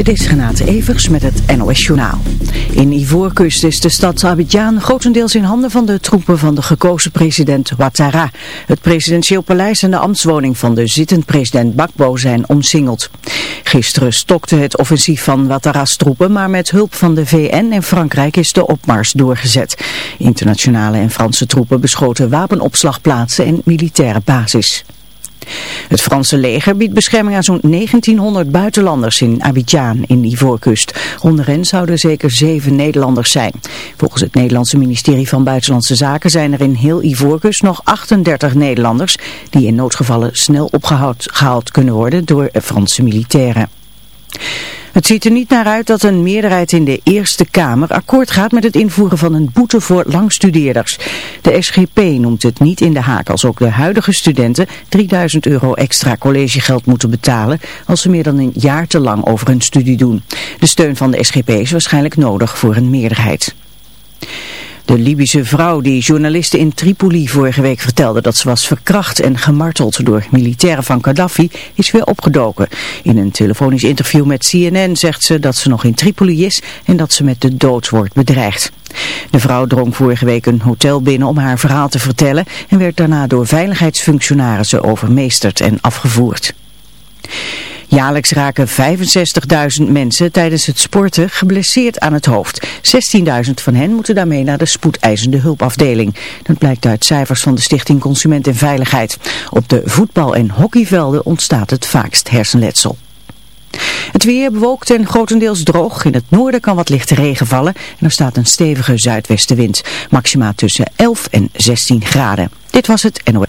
Dit is Renate Evers met het NOS Journaal. In Ivoorkust is de stad Abidjan grotendeels in handen van de troepen van de gekozen president Ouattara. Het presidentieel paleis en de ambtswoning van de zittend president Bakbo zijn omsingeld. Gisteren stokte het offensief van Ouattara's troepen, maar met hulp van de VN en Frankrijk is de opmars doorgezet. Internationale en Franse troepen beschoten wapenopslagplaatsen en militaire basis. Het Franse leger biedt bescherming aan zo'n 1900 buitenlanders in Abidjan in Ivoorkust. Onder hen zouden zeker zeven Nederlanders zijn. Volgens het Nederlandse ministerie van Buitenlandse Zaken zijn er in heel Ivoorkust nog 38 Nederlanders die in noodgevallen snel opgehaald kunnen worden door Franse militairen. Het ziet er niet naar uit dat een meerderheid in de Eerste Kamer akkoord gaat met het invoeren van een boete voor langstudeerders. De SGP noemt het niet in de haak als ook de huidige studenten 3000 euro extra collegegeld moeten betalen als ze meer dan een jaar te lang over hun studie doen. De steun van de SGP is waarschijnlijk nodig voor een meerderheid. De Libische vrouw die journalisten in Tripoli vorige week vertelde dat ze was verkracht en gemarteld door militairen van Gaddafi is weer opgedoken. In een telefonisch interview met CNN zegt ze dat ze nog in Tripoli is en dat ze met de dood wordt bedreigd. De vrouw drong vorige week een hotel binnen om haar verhaal te vertellen en werd daarna door veiligheidsfunctionarissen overmeesterd en afgevoerd. Jaarlijks raken 65.000 mensen tijdens het sporten geblesseerd aan het hoofd. 16.000 van hen moeten daarmee naar de spoedeisende hulpafdeling. Dat blijkt uit cijfers van de Stichting Consument en Veiligheid. Op de voetbal- en hockeyvelden ontstaat het vaakst hersenletsel. Het weer bewolkt en grotendeels droog. In het noorden kan wat lichte regen vallen en er staat een stevige zuidwestenwind. Maxima tussen 11 en 16 graden. Dit was het NOS.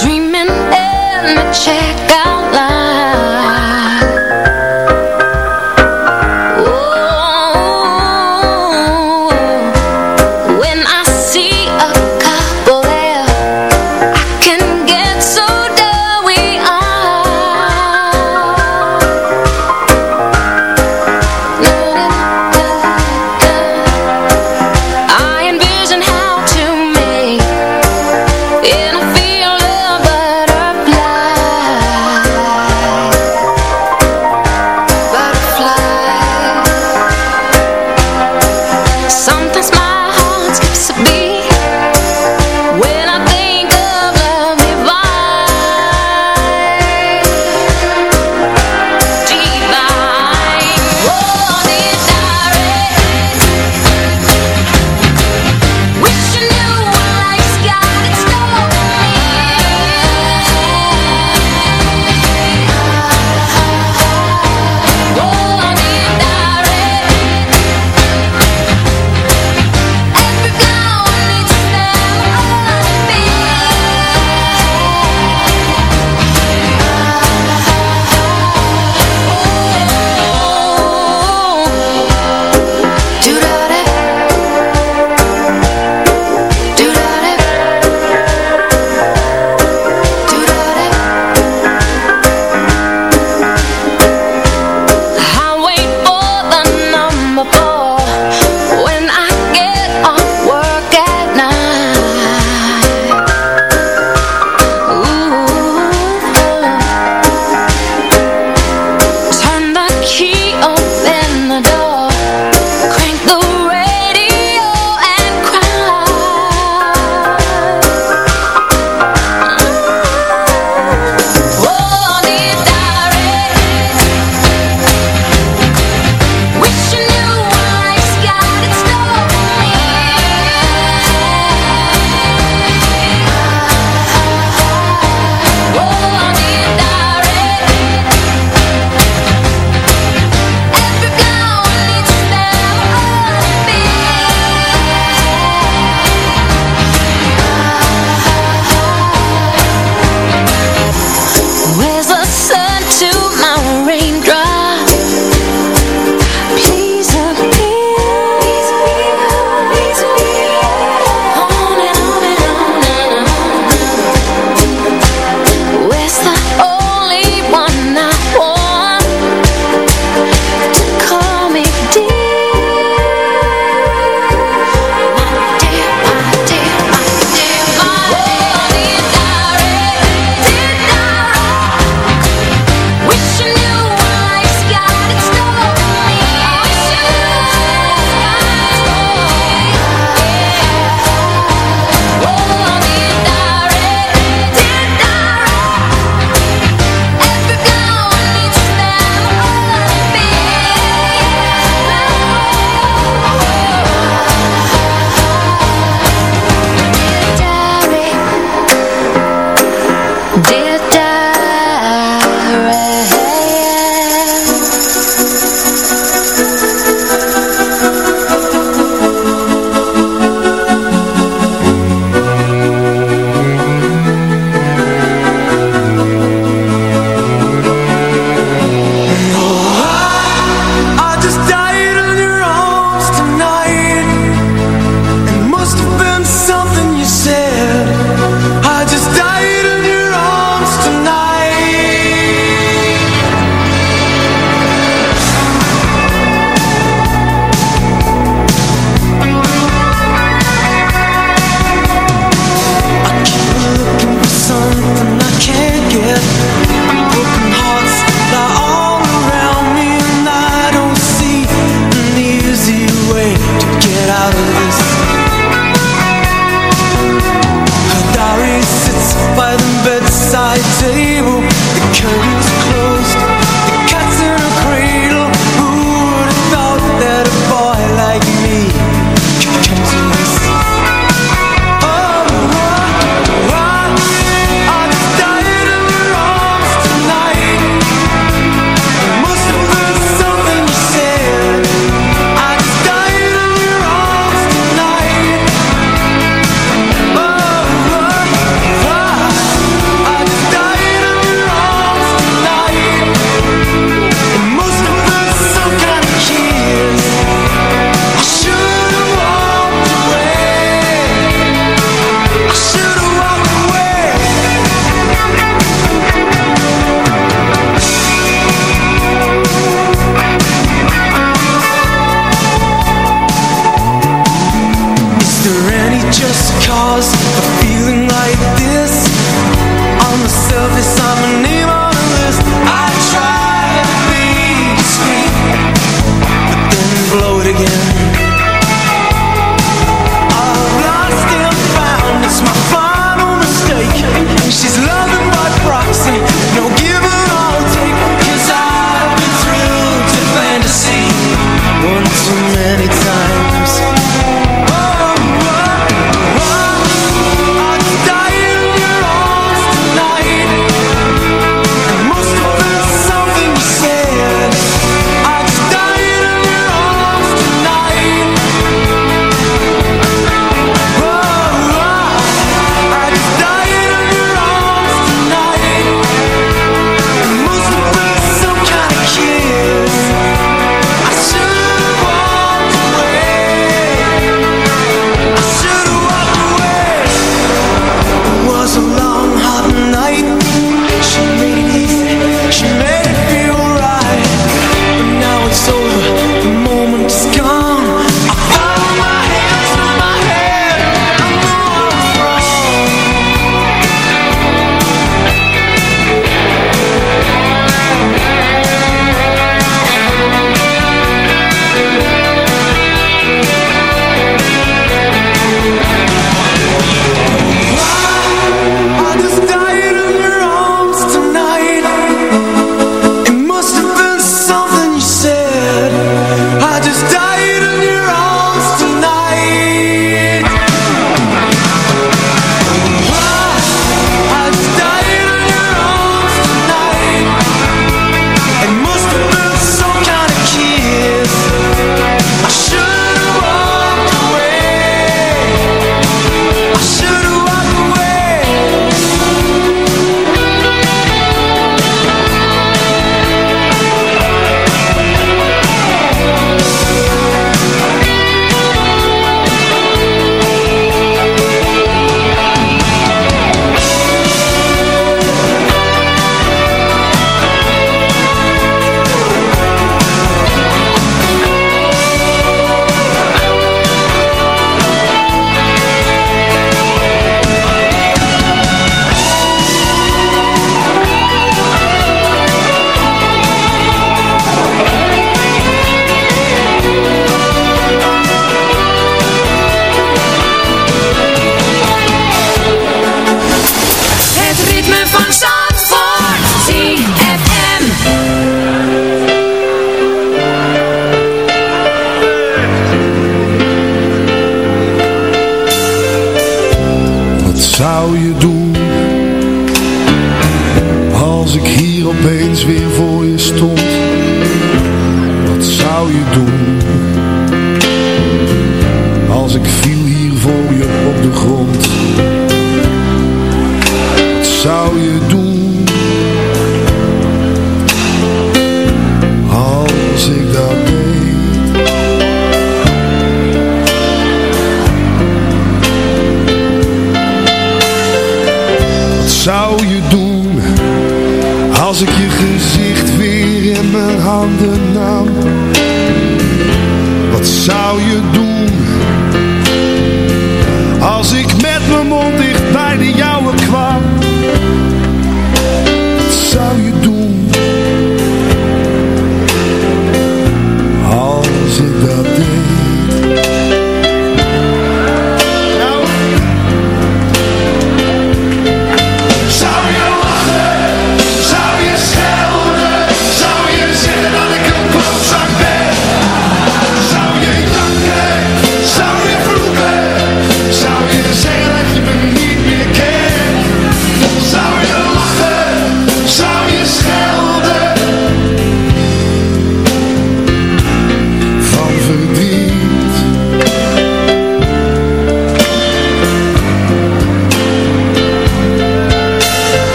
dreaming in the check.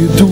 you do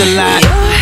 lot.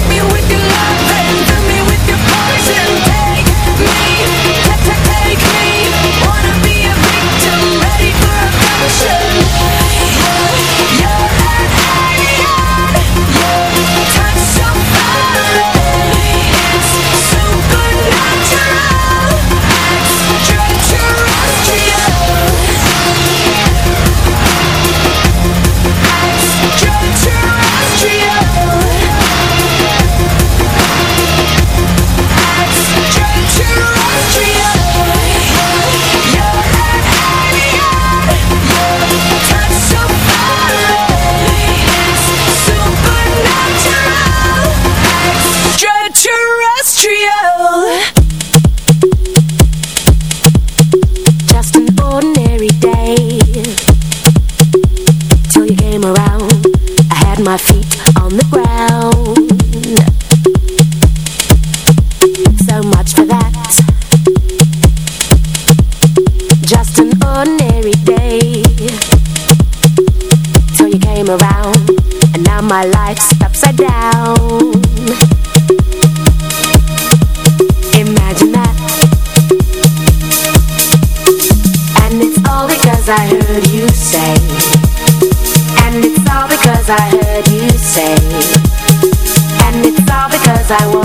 I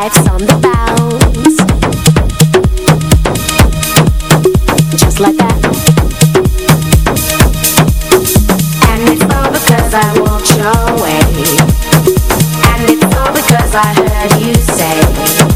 lights on the bounce. Just like that. And it's all because I walked your way. And it's all because I heard you say.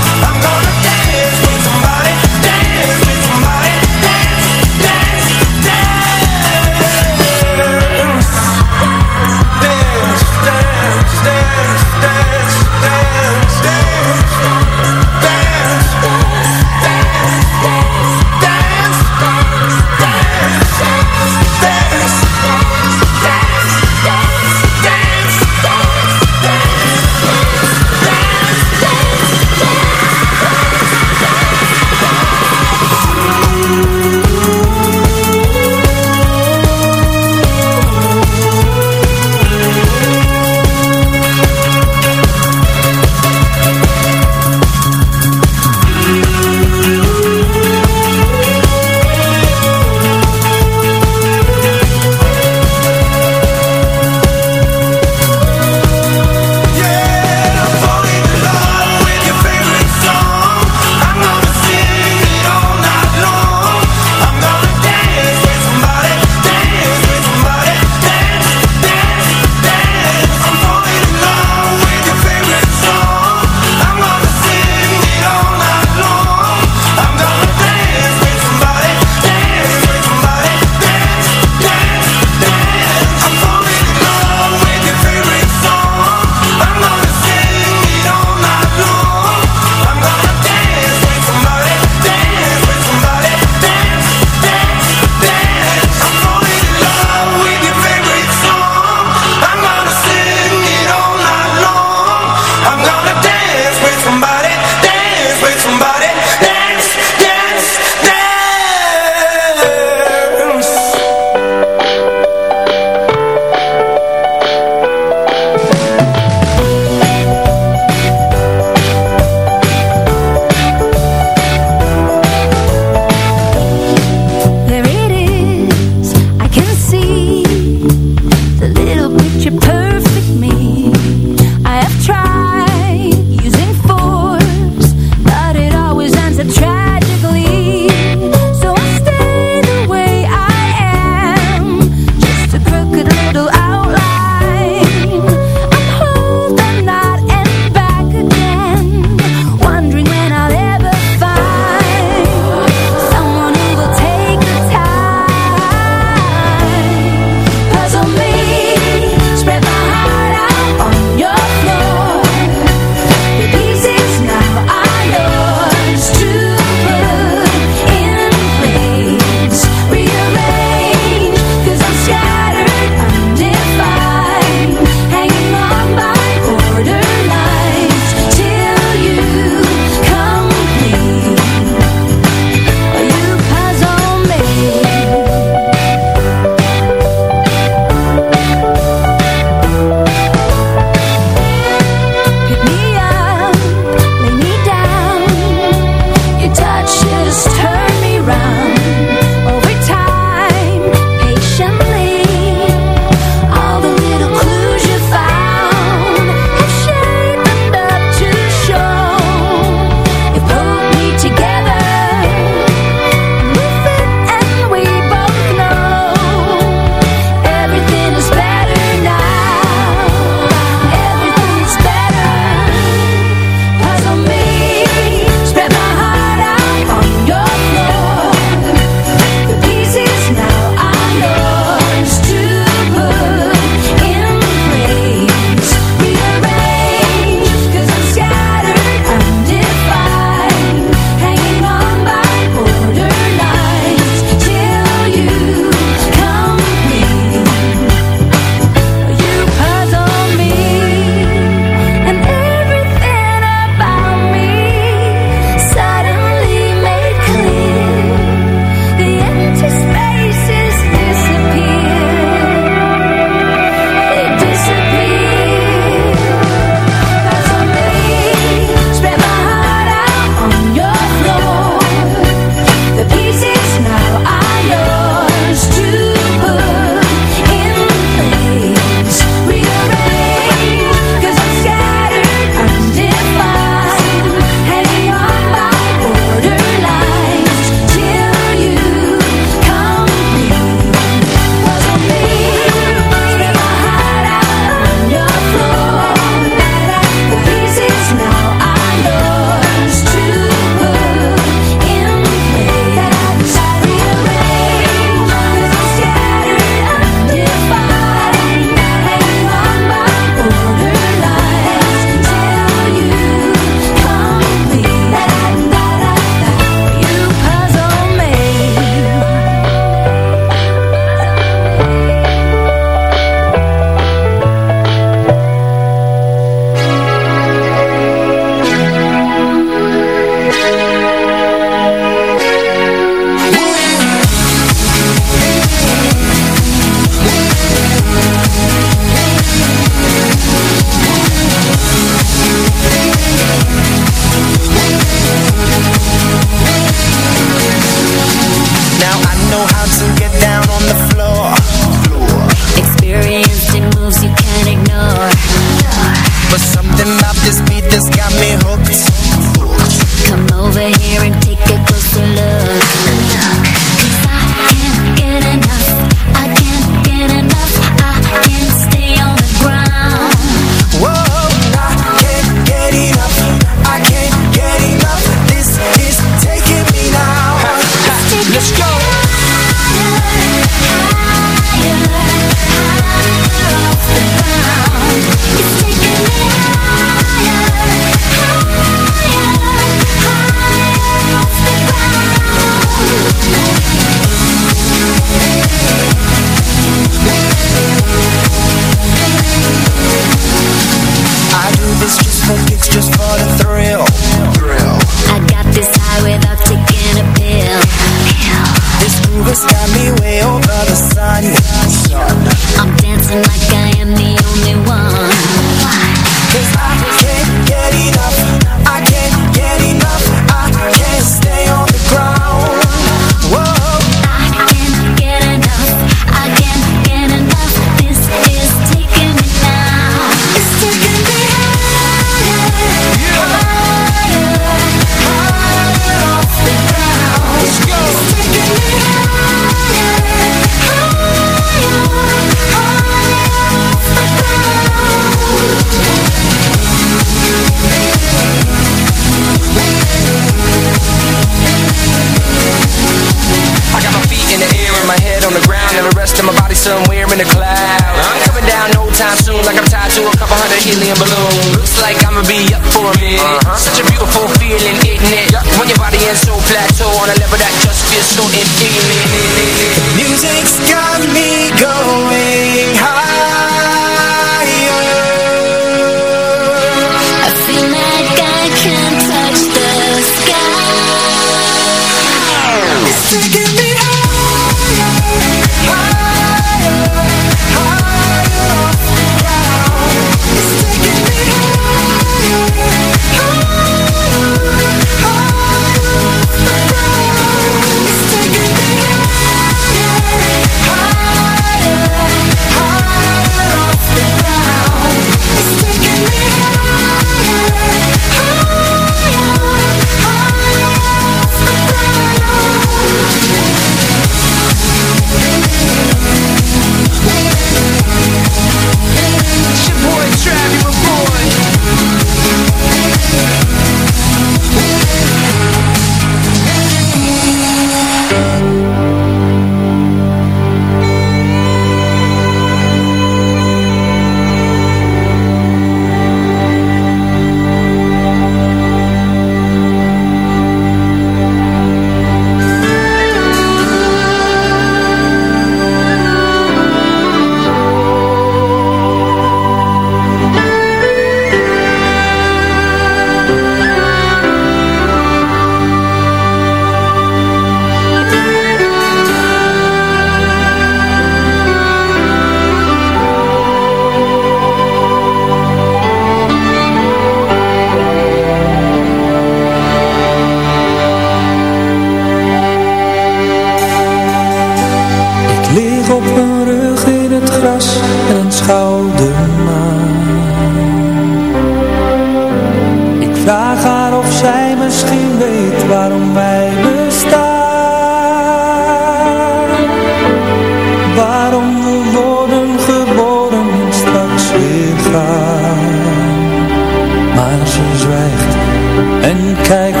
En